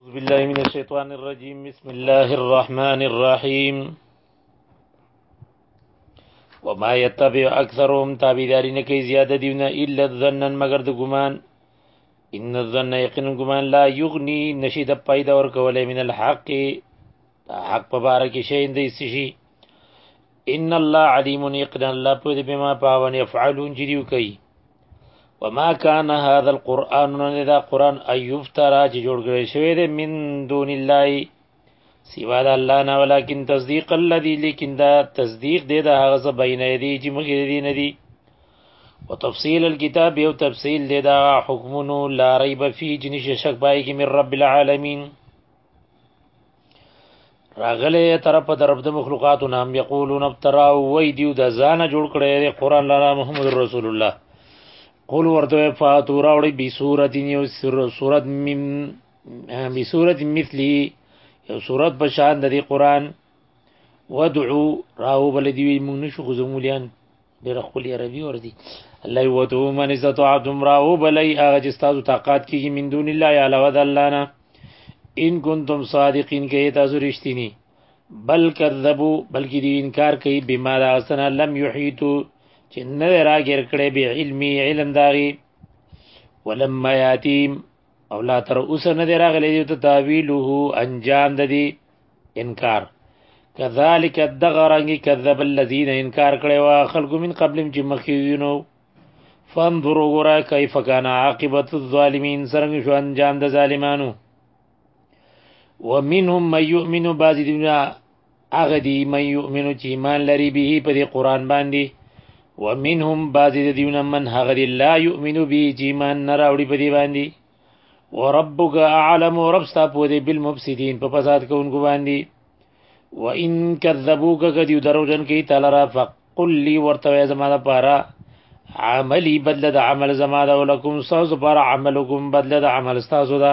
أعوذ بالله من الشيطان الرجيم بسم الله الرحمن الرحيم وما يتبع أكثرهم تابدارين كي زيادة ديونا إلا الظنن مگر دو گمان إن الظن يقين گمان لا يغني نشيد پايدا ورکولي من الحق حق په بار کې شي اندې سشي ان الله علیم یقن الله په دې بما پاون يفعلون جریو کوي وما كان هذا القران اذا قران ايفترى چې جوړ کړی شوی دی من دون الله سوا د الله نه ولکن تصدیق الذي لیکن دا تصدیق دی دا هغه څه بین دی چې موږ دې نه دی وتفصيل الكتاب یو تفصیل دی دا حکمونو لا ریب فی جنش شک پای کې من رب العالمین راغله تر په درب د مخلوقات نام یقولون ابترا وای دیو د ځان جوړ کړي د قران لرا محمد رسول الله قول ورته فاتو راوړي بي صورت یو سر صورت مم بي صورت مثلی یو صورت په شان د قران ودعو راو بل دی مونږ نشو خو زمولیان ډېر خولي عربي ور دي الله ودو من استطاع دمرا او بلای هغه چې تاسو طاقت کیږي من دون الله یا علاوه د الله نه ان کنتم صادقین کې تاسو رښتینی بل کذبوا بلکې دی انکار کوي بما دا سنا لم یحیتو چې نه راګر کړي به علمي علم داغي ولما یاتیم او لا تر اوسه نه دی راغلی دی ته تاویله انجام د دې انکار کذالک الدغرنګ کذب الذين انکار کړي وا خلق من قبل چې مخیونو فانظروا غرا کیف کان عاقبت الظالمین سرنګ شو انجام د ظالمانو ومنهم من يؤمن بعض دنیا هغه دی من یؤمن چې ایمان لري به په دې قران باندې ومنهم بعض د دیونه من هغه دی لا یؤمن به چې ایمان نه راوړي په دې باندې وربک اعلم رب ستا په دې بالمفسدين په فساد کوونکو باندې وان کذبوک کدی دروژن کی تعالی را فقل لی ورته زما د پاره عملی بدله د عمل زما د ولکم ساز پر عملکم بدله د عمل ساز ده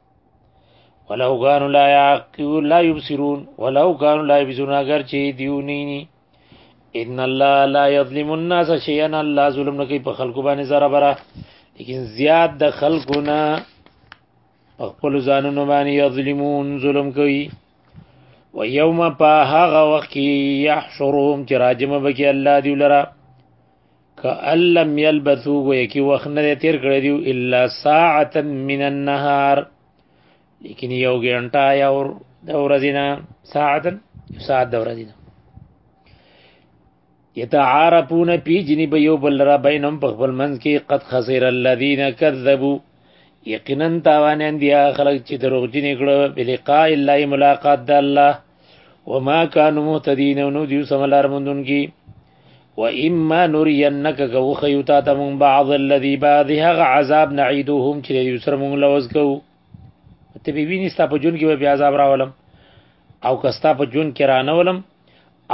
ولو غانو لا یعقو لا یبصرون ولو غانو لا یبصرون اگر چی دیونی نی ان الله لا یظلم الناس شیئا الله ظلم نه کوي په خلکو باندې ذره بره لیکن زیات د خلکو نه په خپل ځانونو باندې یظلمون ظلم کوي و یوم په هغه وخت کې یحشرهم چې راجمه بکی الله دی لره کأن لم یلبثو گویا کی وخت نه تیر کړی دیو الا ساعتا من النهار لیکن یو غنټه یا اور د ورځې نه ساعتا یو ساعت د ورځې نه یتعارفون پی جنب یو بل را بینهم په خپل منځ کې قد خسر الذین کذبوا یقینا تاوانیان دی خلک چې دروغجن کړه بلقاء الله ملاقات د الله وما كانوا مهتدين نو دیو سملار مندون کی و اما نرینک که وخیو تا ته مونږ بعض الذي بعض هغه عذاب نعیدهم چې دوی سره مونږ لوز کوو ته به ویني ستا په جون کې به عذاب راولم او که ستا په جون کې رانولم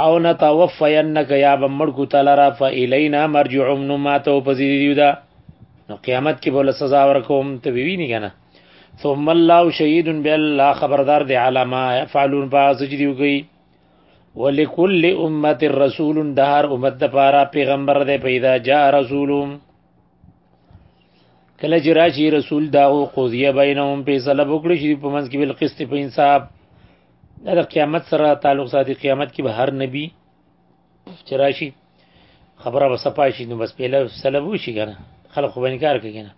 او نتوفینک یا به مړ کو تعالی را فالینا مرجعهم نو ما ته په زیری دیو دا نو قیامت کې بوله سزا ورکوم ته به ویني کنه ثم الله شهید بالله خبردار دی علامه فعلون باز جدیو گئی ولکل امه الرسول دهر امت د پاره پیغمبر دی پیدا جا رسولم کله چې راشي رسول دا او قضیه بینهم په سلب وکړي چې په منځ کې بل قسط په انصاف دا د قیامت سره تعلق ساتي قیامت کې به هر نبی چې راشي خبره به صفا شي نو بس پیله سلب وشي که نه خلک خو به انکار کوي که نه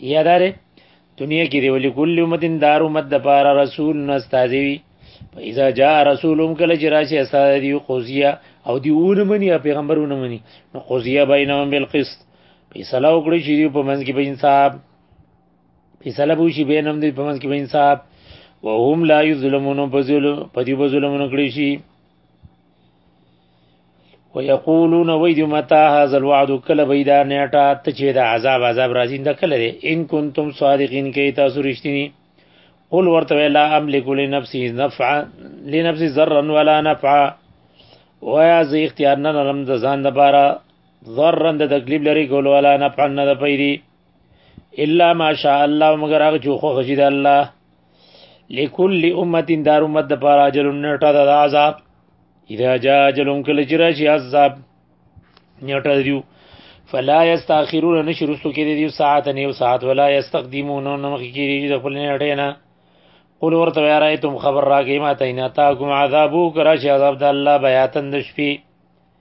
یاداره دنیا کې دی ولي کل امتن دار امت د پاره رسول نه استاذي وي فاذا جاء رسولهم کله چې راشي استاد دی قضیه او دی اون منی پیغمبرونه منی نو قضیه بینهم بالقسط فیصله وکړي چې په منځ کې به انصاف فیصله به شي بینهم دی په منځ کې به انصاف وهم لا یظلمون په ظلم په دې به ظلمونه کړی شي ويقولون ويد متى هذا الوعد کله بيدا نیټه ته چې دا عذاب عذاب راځي دا کله دی ان کنتم صادقین کې تاسو رښتینی قل ورته لا املک لنفسي نفعا لنفسي ضرا ولا نفعا ويا زه اختیار نه لرم د ځان لپاره ضرا د تکلیف لري کول ولا نفعا نه د پیری الا ماشاء الله مگر هغه چې خو غشي د الله لكل امه دار امه د پاره اجل نټه د عذاب اذا جاء اجلهم کله چې راشي عذاب نټه دیو فلا یستاخرون نشرستو کې دی ساعت نه یو ساعت ولا یستقدمون نو مخ کې دی د خپل نټه نه قول ورته یا رایتم خبر راګی ما تینا تاکم عذابو کرا شي عذاب د الله بیاتن د شپې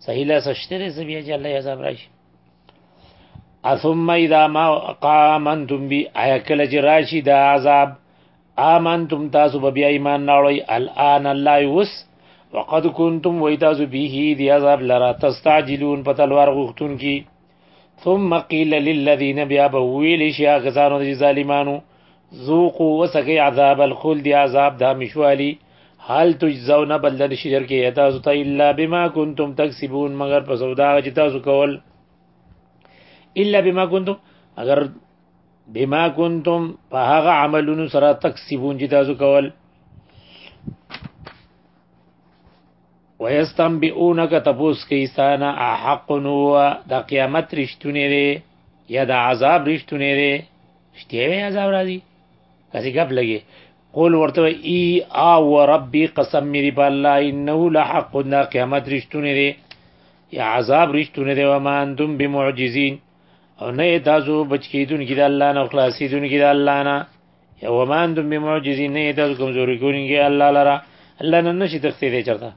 صحیح لا سشته دې زبیا چې الله عذاب راشي اثم اذا ما قامنتم بي ایا کله چې راشي دا عذاب آمنتم تاسو به بیا ایمان ناړی الان الله یوس وقد کنتم ویتاسو به دی عذاب لرا تستعجلون په تلوار غختون کی ثم قيل للذين بیا به ویل شي هغه کسانو چې ظالمانو ذوقوا وسقي عذاب الخلد عذاب د همیشوالي هل تجزون بدل شي درکې تاسو ته الا بما كنتم تکسبون مگر په سودا چې تاسو کول الا بما كنتم اگر بما كنتم په هغه عملونو سره تکسبون چې تاسو کول ويستنبئونک تپوس کوي ستانه احق نو د قیامت رښتونه دی یا د عذاب رښتونه دی شته وی عذاب راځي کسي غب لګي قول ورته ای او ربي قسم می دی بالله انه لحق د قیامت رښتونه دی یا عذاب رښتونه دی و ما انتم بمعجزین او نه تاسو بچ کیدون کی د الله نه خلاصیدون کی د الله نه یو ما انتم بمعجزین نه تاسو کمزوري کوونکی الله لرا الله نن نشي تخته دې چرته